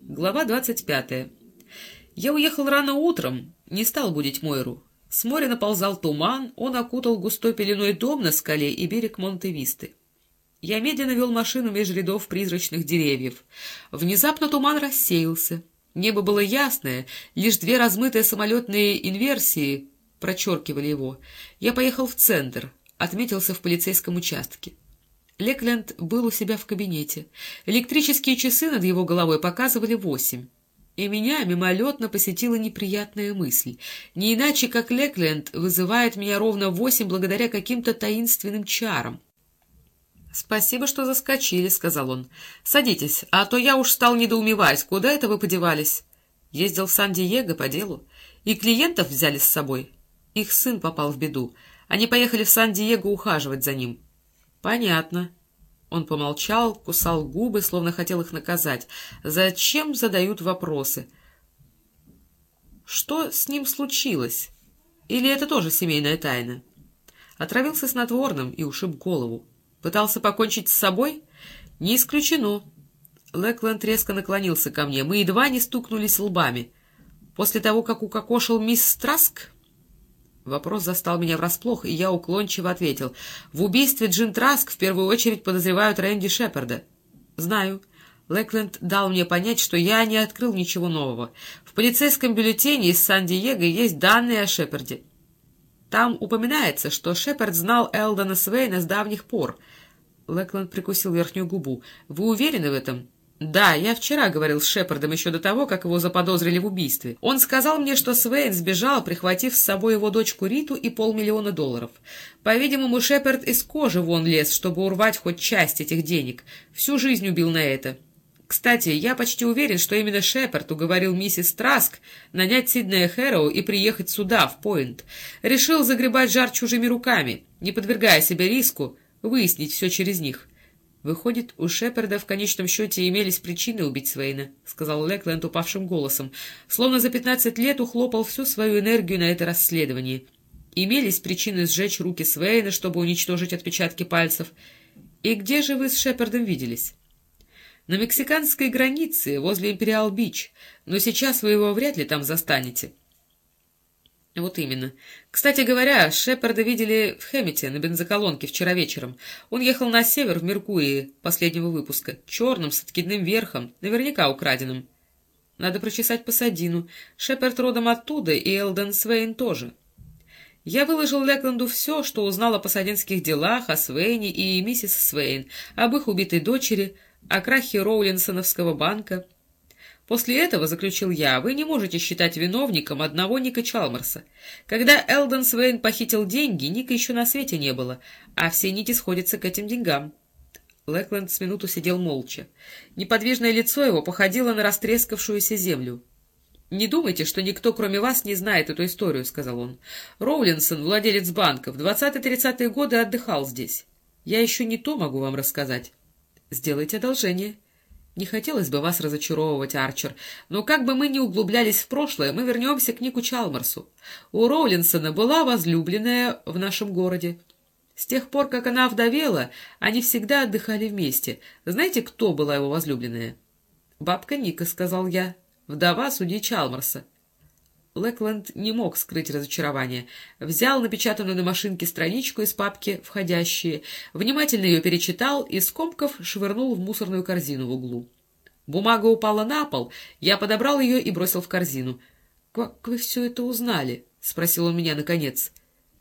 Глава двадцать пятая. Я уехал рано утром, не стал будить Мойру. С моря наползал туман, он окутал густой пеленой дом на скале и берег Монте-Висты. Я медленно вел машину меж рядов призрачных деревьев. Внезапно туман рассеялся. Небо было ясное, лишь две размытые самолетные инверсии прочеркивали его. Я поехал в центр, отметился в полицейском участке. Лекленд был у себя в кабинете. Электрические часы над его головой показывали восемь. И меня мимолетно посетила неприятная мысль. Не иначе, как Лекленд вызывает меня ровно восемь благодаря каким-то таинственным чарам. «Спасибо, что заскочили», — сказал он. «Садитесь, а то я уж стал недоумевать, куда это вы подевались?» Ездил в Сан-Диего по делу. И клиентов взяли с собой. Их сын попал в беду. Они поехали в Сан-Диего ухаживать за ним. «Понятно». Он помолчал, кусал губы, словно хотел их наказать. «Зачем задают вопросы?» «Что с ним случилось? Или это тоже семейная тайна?» Отравился снотворным и ушиб голову. Пытался покончить с собой? Не исключено. Лэкленд резко наклонился ко мне. Мы едва не стукнулись лбами. После того, как укокошил мисс Страск? Вопрос застал меня врасплох, и я уклончиво ответил. В убийстве Джин Траск в первую очередь подозревают Рэнди Шепарда. Знаю. Лэкленд дал мне понять, что я не открыл ничего нового. В полицейском бюллетене из Сан-Диего есть данные о Шепарде. Там упоминается, что Шепард знал Элдона Свейна с давних пор. Лэкленд прикусил верхнюю губу. «Вы уверены в этом?» «Да, я вчера говорил с Шепардом еще до того, как его заподозрили в убийстве. Он сказал мне, что Свейн сбежал, прихватив с собой его дочку Риту и полмиллиона долларов. По-видимому, Шепард из кожи вон лез, чтобы урвать хоть часть этих денег. Всю жизнь убил на это. Кстати, я почти уверен, что именно Шепард уговорил миссис Траск нанять Сиднея Хэроу и приехать сюда, в Пойнт. Решил загребать жар чужими руками, не подвергая себя риску, выяснить все через них». «Выходит, у Шепарда в конечном счете имелись причины убить Свейна», — сказал Лекленд упавшим голосом, словно за пятнадцать лет ухлопал всю свою энергию на это расследование. «Имелись причины сжечь руки Свейна, чтобы уничтожить отпечатки пальцев. И где же вы с Шепардом виделись?» «На мексиканской границе, возле Империал-Бич, но сейчас вы его вряд ли там застанете». Вот именно. Кстати говоря, Шепарда видели в Хэммете на бензоколонке вчера вечером. Он ехал на север в Меркурии последнего выпуска, черным, с откидным верхом, наверняка украденным. Надо прочесать Пасадину. Шепард родом оттуда, и Элден Свейн тоже. Я выложил Лекленду все, что узнал о пасадинских делах, о Свейне и миссис Свейн, об их убитой дочери, о крахе Роулинсоновского банка — После этого, заключил я, вы не можете считать виновником одного Ника Чалмарса. Когда Элден Свейн похитил деньги, Ника еще на свете не было, а все нити сходятся к этим деньгам. Лэкленд с минуту сидел молча. Неподвижное лицо его походило на растрескавшуюся землю. «Не думайте, что никто, кроме вас, не знает эту историю», — сказал он. «Роулинсон, владелец банка, в двадцатые-тридцатые годы отдыхал здесь. Я еще не то могу вам рассказать. Сделайте одолжение». Не хотелось бы вас разочаровывать, Арчер, но как бы мы ни углублялись в прошлое, мы вернемся к Нику Чалмарсу. У Роулинсона была возлюбленная в нашем городе. С тех пор, как она вдовела, они всегда отдыхали вместе. Знаете, кто была его возлюбленная? «Бабка Ника», — сказал я, — «вдова судьи Чалмарса». Лэкленд не мог скрыть разочарование. Взял напечатанную на машинке страничку из папки «Входящие», внимательно ее перечитал и, скомков, швырнул в мусорную корзину в углу. Бумага упала на пол, я подобрал ее и бросил в корзину. — Как вы все это узнали? — спросил он меня наконец.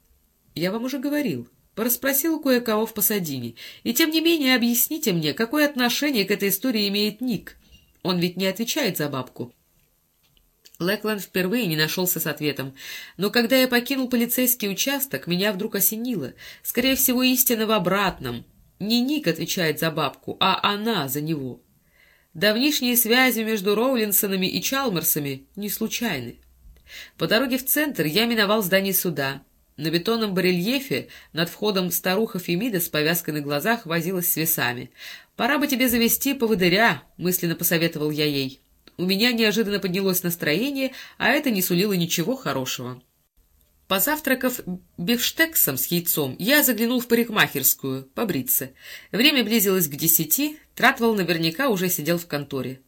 — Я вам уже говорил. Пораспросил кое-кого в Пасадине. И тем не менее объясните мне, какое отношение к этой истории имеет Ник. Он ведь не отвечает за бабку. — Лэкленд впервые не нашелся с ответом. Но когда я покинул полицейский участок, меня вдруг осенило. Скорее всего, истина в обратном. Не Ник отвечает за бабку, а она за него. Давнишние связи между Роулинсонами и Чалмерсами не случайны. По дороге в центр я миновал здание суда. На бетонном барельефе над входом старуха Фемида с повязкой на глазах возилась с весами. «Пора бы тебе завести поводыря», — мысленно посоветовал я ей. У меня неожиданно поднялось настроение, а это не сулило ничего хорошего. Позавтракав бифштексом с яйцом, я заглянул в парикмахерскую, побриться. Время близилось к десяти, Тратвелл наверняка уже сидел в конторе.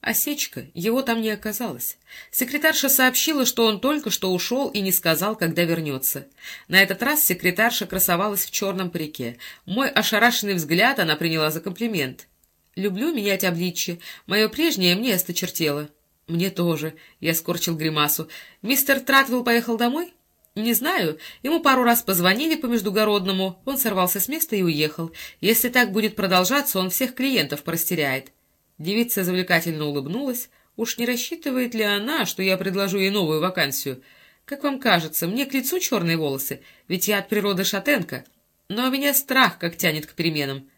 Осечка, его там не оказалось. Секретарша сообщила, что он только что ушел и не сказал, когда вернется. На этот раз секретарша красовалась в черном парике. Мой ошарашенный взгляд она приняла за комплимент. «Люблю менять обличье. Мое прежнее мне осточертело». «Мне тоже», — я скорчил гримасу. «Мистер Тратвилл поехал домой?» «Не знаю. Ему пару раз позвонили по междугородному. Он сорвался с места и уехал. Если так будет продолжаться, он всех клиентов простеряет». Девица завлекательно улыбнулась. Уж не рассчитывает ли она, что я предложу ей новую вакансию? Как вам кажется, мне к лицу черные волосы, ведь я от природы шатенка. Но у меня страх, как тянет к переменам.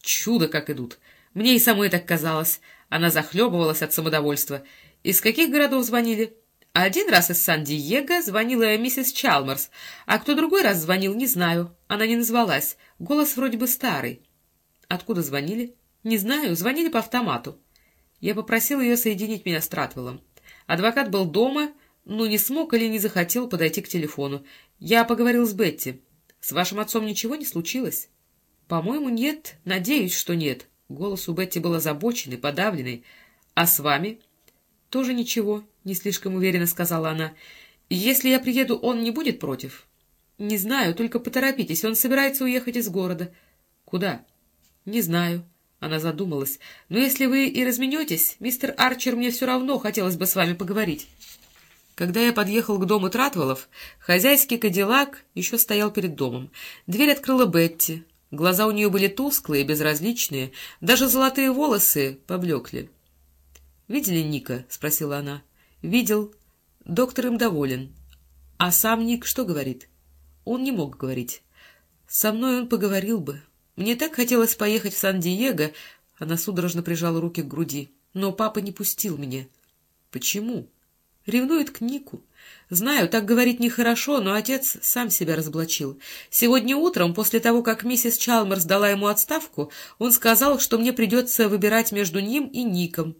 Чудо, как идут. Мне и самой так казалось. Она захлебывалась от самодовольства. Из каких городов звонили? Один раз из Сан-Диего звонила миссис Чалмерс, а кто другой раз звонил, не знаю. Она не назвалась. Голос вроде бы старый. Откуда звонили? «Не знаю, звонили по автомату». Я попросил ее соединить меня с Тратвеллом. Адвокат был дома, но не смог или не захотел подойти к телефону. Я поговорил с Бетти. «С вашим отцом ничего не случилось?» «По-моему, нет. Надеюсь, что нет». Голос у Бетти был озабоченный, подавленный. «А с вами?» «Тоже ничего», — не слишком уверенно сказала она. «Если я приеду, он не будет против?» «Не знаю, только поторопитесь. Он собирается уехать из города». «Куда?» «Не знаю». Она задумалась. «Но если вы и разменетесь, мистер Арчер, мне все равно хотелось бы с вами поговорить». Когда я подъехал к дому Тратвеллов, хозяйский кадиллак еще стоял перед домом. Дверь открыла Бетти. Глаза у нее были тусклые, безразличные, даже золотые волосы поблекли. «Видели Ника?» — спросила она. «Видел. Доктор им доволен. А сам Ник что говорит?» Он не мог говорить. «Со мной он поговорил бы». Мне так хотелось поехать в Сан-Диего, она судорожно прижала руки к груди, но папа не пустил меня. Почему? Ревнует к Нику. Знаю, так говорить нехорошо, но отец сам себя разоблачил. Сегодня утром, после того, как миссис Чалмерс дала ему отставку, он сказал, что мне придется выбирать между ним и Ником.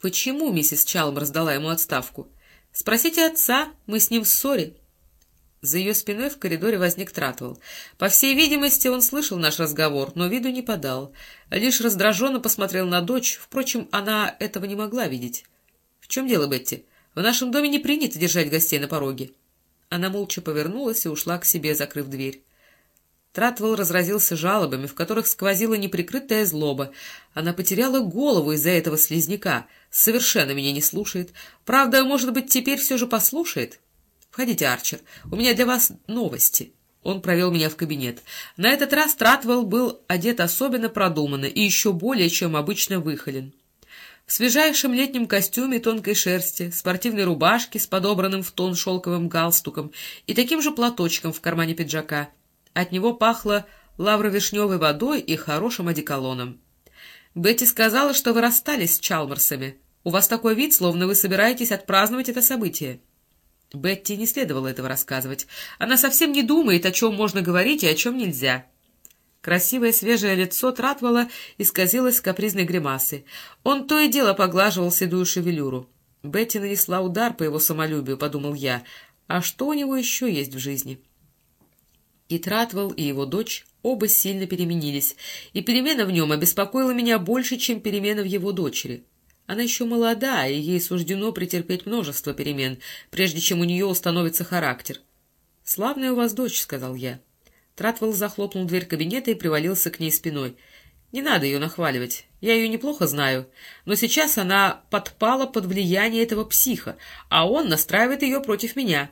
Почему миссис Чалмерс дала ему отставку? Спросите отца, мы с ним в ссоре. За ее спиной в коридоре возник Тратвелл. По всей видимости, он слышал наш разговор, но виду не подал. Лишь раздраженно посмотрел на дочь, впрочем, она этого не могла видеть. — В чем дело, Бетти? В нашем доме не принято держать гостей на пороге. Она молча повернулась и ушла к себе, закрыв дверь. Тратвелл разразился жалобами, в которых сквозила неприкрытая злоба. Она потеряла голову из-за этого слизняка, совершенно меня не слушает. Правда, может быть, теперь все же послушает. «Входите, Арчер, у меня для вас новости». Он провел меня в кабинет. На этот раз Тратвелл был одет особенно продуманно и еще более, чем обычно, выхолен. В свежайшем летнем костюме тонкой шерсти, спортивной рубашке с подобранным в тон шелковым галстуком и таким же платочком в кармане пиджака. От него пахло лавровишневой водой и хорошим одеколоном. «Бетти сказала, что вы расстались с Чалмарсами. У вас такой вид, словно вы собираетесь отпраздновать это событие». Бетти не следовало этого рассказывать. Она совсем не думает, о чем можно говорить и о чем нельзя. Красивое свежее лицо Тратвала исказилось капризной гримасой. Он то и дело поглаживал седую шевелюру. Бетти нанесла удар по его самолюбию, подумал я. А что у него еще есть в жизни? И Тратвал, и его дочь оба сильно переменились, и перемена в нем обеспокоила меня больше, чем перемена в его дочери. Она еще молода, и ей суждено претерпеть множество перемен, прежде чем у нее установится характер. — Славная у вас дочь, — сказал я. Тратвелл захлопнул дверь кабинета и привалился к ней спиной. — Не надо ее нахваливать. Я ее неплохо знаю. Но сейчас она подпала под влияние этого психа, а он настраивает ее против меня.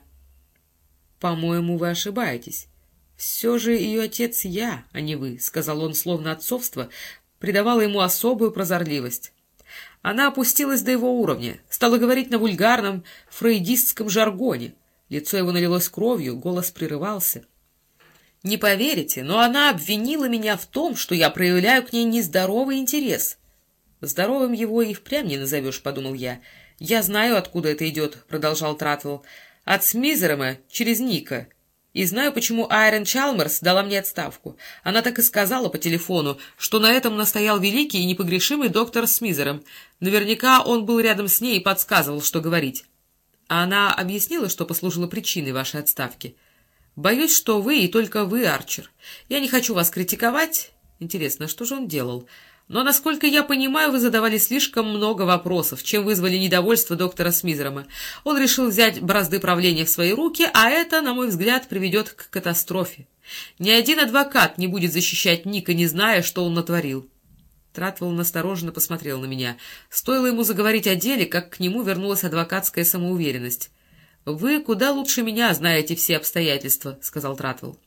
— По-моему, вы ошибаетесь. Все же ее отец я, а не вы, — сказал он, словно отцовство, придавало ему особую прозорливость. Она опустилась до его уровня, стала говорить на вульгарном фрейдистском жаргоне. Лицо его налилось кровью, голос прерывался. «Не поверите, но она обвинила меня в том, что я проявляю к ней нездоровый интерес». «Здоровым его и впрямь не назовешь», — подумал я. «Я знаю, откуда это идет», — продолжал Тратвелл. «От Смизерема через Ника. И знаю, почему Айрон Чалмерс дала мне отставку. Она так и сказала по телефону, что на этом настоял великий и непогрешимый доктор Смизером. Наверняка он был рядом с ней и подсказывал, что говорить. А она объяснила, что послужило причиной вашей отставки. Боюсь, что вы и только вы, Арчер. Я не хочу вас критиковать. Интересно, что же он делал? Но, насколько я понимаю, вы задавали слишком много вопросов, чем вызвали недовольство доктора Смизерома. Он решил взять бразды правления в свои руки, а это, на мой взгляд, приведет к катастрофе. Ни один адвокат не будет защищать Ника, не зная, что он натворил. Тратвелл настороженно посмотрел на меня. Стоило ему заговорить о деле, как к нему вернулась адвокатская самоуверенность. — Вы куда лучше меня знаете все обстоятельства, — сказал Тратвелл.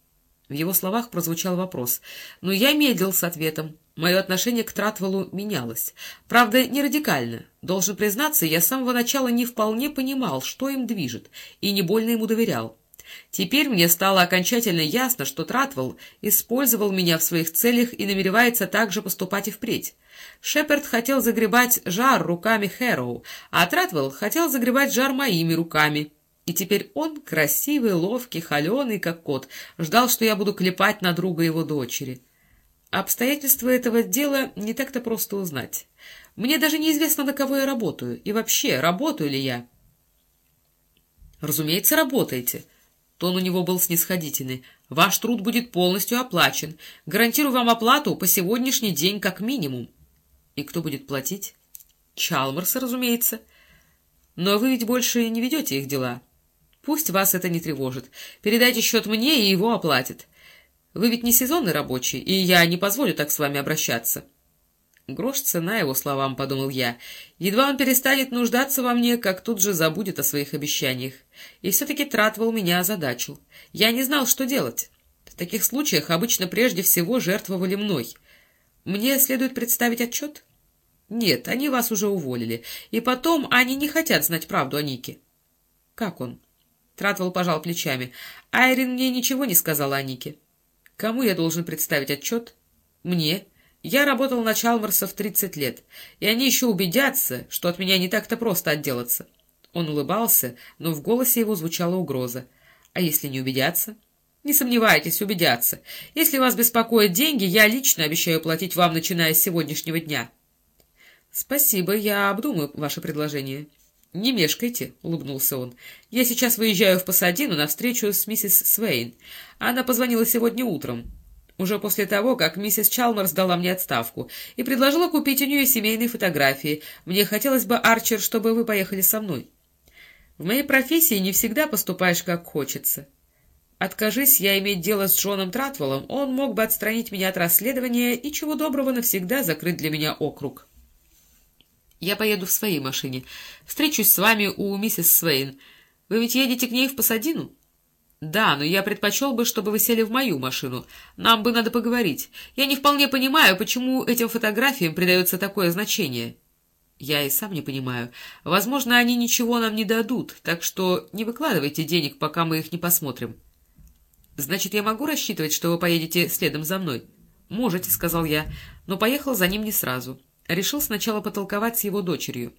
В его словах прозвучал вопрос, но я медлил с ответом. Мое отношение к Тратвеллу менялось. Правда, не радикально. Должен признаться, я с самого начала не вполне понимал, что им движет, и не больно ему доверял. Теперь мне стало окончательно ясно, что Тратвелл использовал меня в своих целях и намеревается также поступать и впредь. Шеперд хотел загребать жар руками Хэроу, а Тратвелл хотел загребать жар моими руками. И теперь он, красивый, ловкий, холеный, как кот, ждал, что я буду клепать на друга его дочери. Обстоятельства этого дела не так-то просто узнать. Мне даже неизвестно, на кого я работаю, и вообще, работаю ли я. Разумеется, работаете. Тон у него был снисходительный. Ваш труд будет полностью оплачен. Гарантирую вам оплату по сегодняшний день как минимум. И кто будет платить? Чалмарс, разумеется. Но вы ведь больше не ведете их дела. Пусть вас это не тревожит. Передайте счет мне, и его оплатят. Вы ведь не сезонный рабочий, и я не позволю так с вами обращаться. Грош цена его словам, — подумал я. Едва он перестанет нуждаться во мне, как тут же забудет о своих обещаниях. И все-таки Тратвелл меня озадачил. Я не знал, что делать. В таких случаях обычно прежде всего жертвовали мной. Мне следует представить отчет? Нет, они вас уже уволили. И потом они не хотят знать правду о Нике. Как он? Тратвелл пожал плечами. Айрин мне ничего не сказала о Нике. Кому я должен представить отчет? Мне. Я работал на Чалмарсов тридцать лет, и они еще убедятся, что от меня не так-то просто отделаться. Он улыбался, но в голосе его звучала угроза. А если не убедятся? Не сомневайтесь, убедятся. Если вас беспокоят деньги, я лично обещаю платить вам, начиная с сегодняшнего дня. Спасибо, я обдумаю ваше предложение. — Не мешкайте, — улыбнулся он. — Я сейчас выезжаю в Пасадину на встречу с миссис Свейн. Она позвонила сегодня утром, уже после того, как миссис Чалмерс дала мне отставку, и предложила купить у нее семейные фотографии. Мне хотелось бы, Арчер, чтобы вы поехали со мной. В моей профессии не всегда поступаешь, как хочется. Откажись я иметь дело с Джоном Тратвеллом, он мог бы отстранить меня от расследования и, чего доброго, навсегда закрыть для меня округ. Я поеду в своей машине. Встречусь с вами у миссис Свейн. Вы ведь едете к ней в Пасадину? Да, но я предпочел бы, чтобы вы сели в мою машину. Нам бы надо поговорить. Я не вполне понимаю, почему этим фотографиям придается такое значение. Я и сам не понимаю. Возможно, они ничего нам не дадут, так что не выкладывайте денег, пока мы их не посмотрим. Значит, я могу рассчитывать, что вы поедете следом за мной? Можете, — сказал я, но поехал за ним не сразу. Решил сначала потолковать с его дочерью.